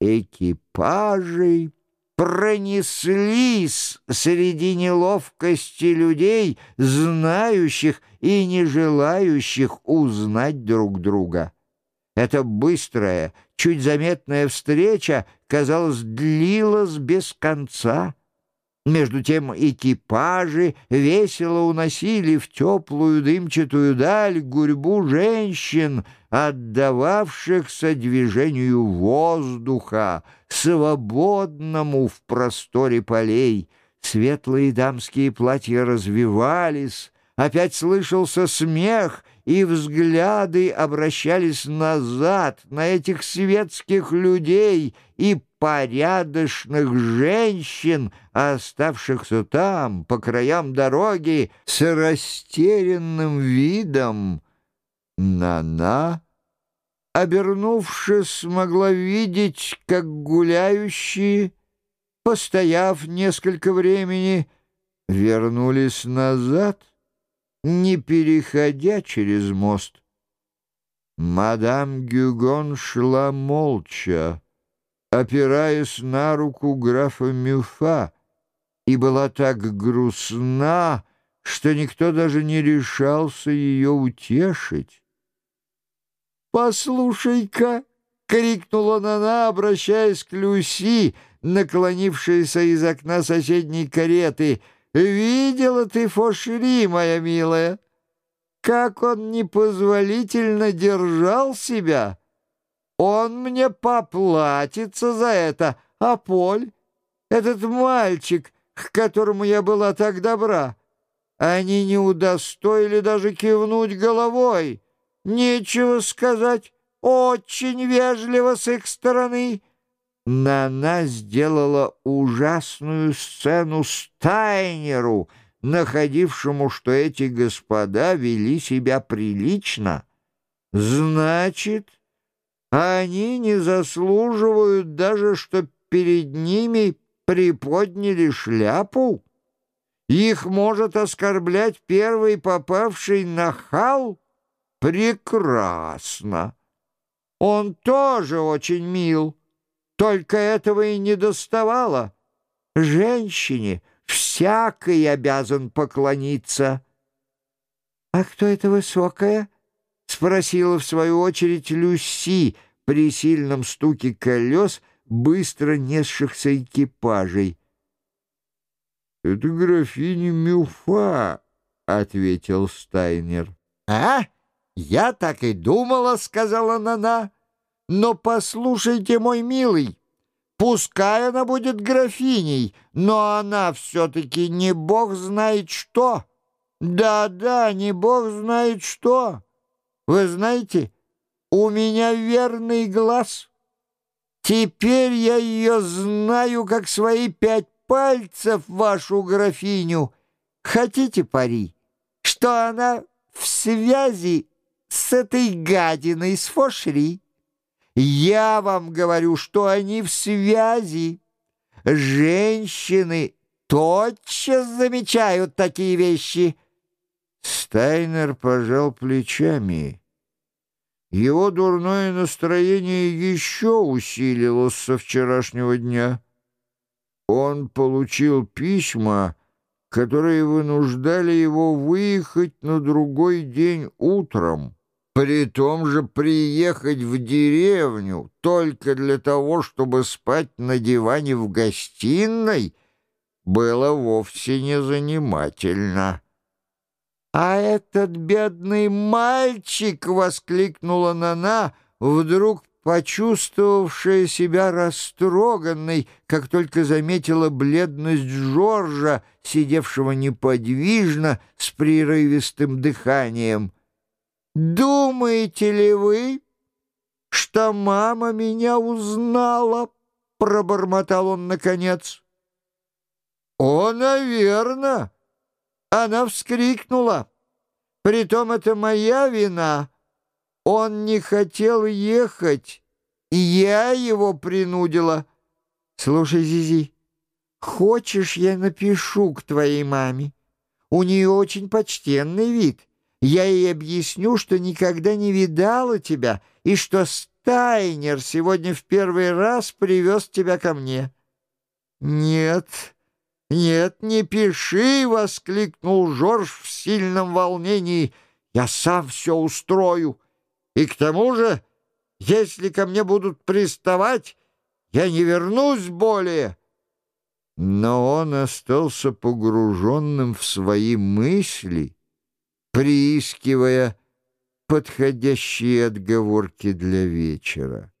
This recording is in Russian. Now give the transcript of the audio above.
экипажей пронеслись среди неловкости людей, знающих и не желающих узнать друг друга. Эта быстрая, чуть заметная встреча, казалось, длилась без конца. Между тем экипажи весело уносили в теплую дымчатую даль гурьбу женщин, отдававшихся движению воздуха, свободному в просторе полей. Светлые дамские платья развивались, опять слышался смех, и взгляды обращались назад на этих светских людей и порядочных женщин, оставшихся там, по краям дороги, с растерянным видом. Нана, обернувшись, могла видеть, как гуляющие, постояв несколько времени, вернулись назад, не переходя через мост. Мадам Гюгон шла молча, опираясь на руку графа Мюфа, и была так грустна, что никто даже не решался ее утешить. «Послушай-ка!» — крикнула она, обращаясь к Люси, наклонившейся из окна соседней кареты. «Видела ты Фошри, моя милая? Как он непозволительно держал себя! Он мне поплатится за это, а Поль, этот мальчик, к которому я была так добра, они не удостоили даже кивнуть головой». Нечего сказать, очень вежливо с их стороны. Нана сделала ужасную сцену Стайнеру, находившему, что эти господа вели себя прилично. Значит, они не заслуживают даже, что перед ними приподняли шляпу? Их может оскорблять первый попавший на хал? Прекрасно. Он тоже очень мил, только этого и не доставало. Женщине всякий обязан поклониться. — А кто это высокая? — спросила в свою очередь Люси при сильном стуке колес быстро несшихся экипажей. — Это графиня Мюфа, — ответил Стайнер. — А? — «Я так и думала», — сказала Нана. «Но послушайте, мой милый, пускай она будет графиней, но она все-таки не бог знает что. Да-да, не бог знает что. Вы знаете, у меня верный глаз. Теперь я ее знаю, как свои пять пальцев, вашу графиню. Хотите пари, что она в связи с этой гадиной, с Фошри. Я вам говорю, что они в связи. Женщины тотчас замечают такие вещи. Стайнер пожал плечами. Его дурное настроение еще усилилось со вчерашнего дня. Он получил письма, которые вынуждали его выехать на другой день утром при том же приехать в деревню только для того, чтобы спать на диване в гостиной, было вовсе не занимательно. «А этот бедный мальчик!» — воскликнула Нана, вдруг почувствовавшая себя растроганной, как только заметила бледность Джорджа, сидевшего неподвижно с прерывистым дыханием. «Думаете ли вы, что мама меня узнала?» — пробормотал он наконец. «О, наверно!» Она вскрикнула. «Притом это моя вина. Он не хотел ехать, и я его принудила. Слушай, Зизи, хочешь, я напишу к твоей маме? У нее очень почтенный вид». Я ей объясню, что никогда не видала тебя, и что Тайнер сегодня в первый раз привез тебя ко мне». «Нет, нет, не пиши!» — воскликнул Жорж в сильном волнении. «Я сам все устрою. И к тому же, если ко мне будут приставать, я не вернусь более». Но он остался погруженным в свои мысли, приискивая подходящие отговорки для вечера.